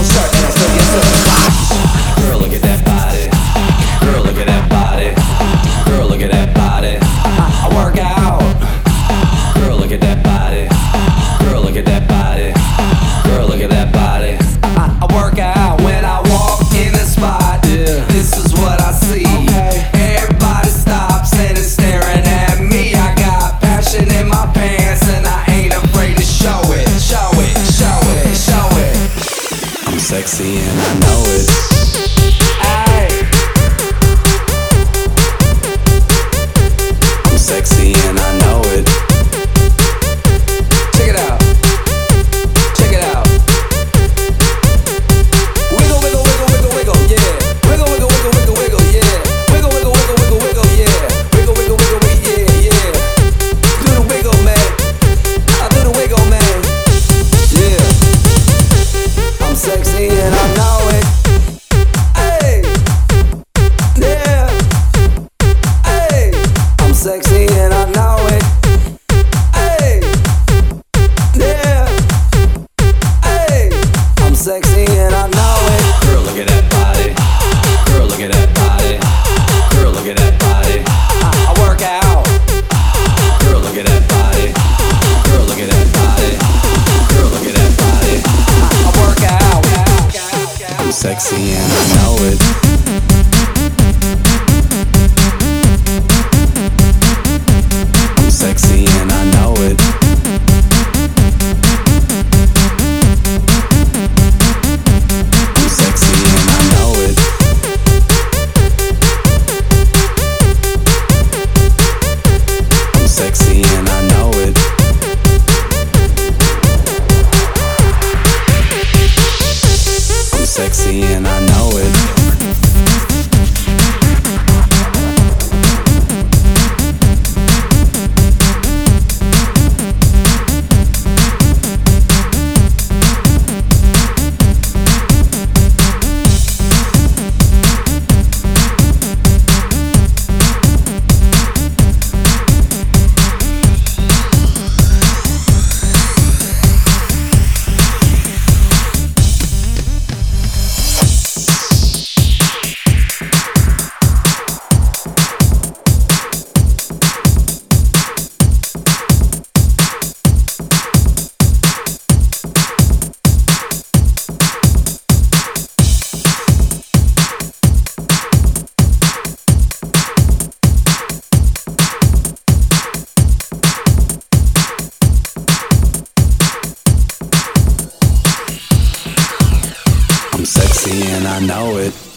on track. Sexy and I know it. I know it.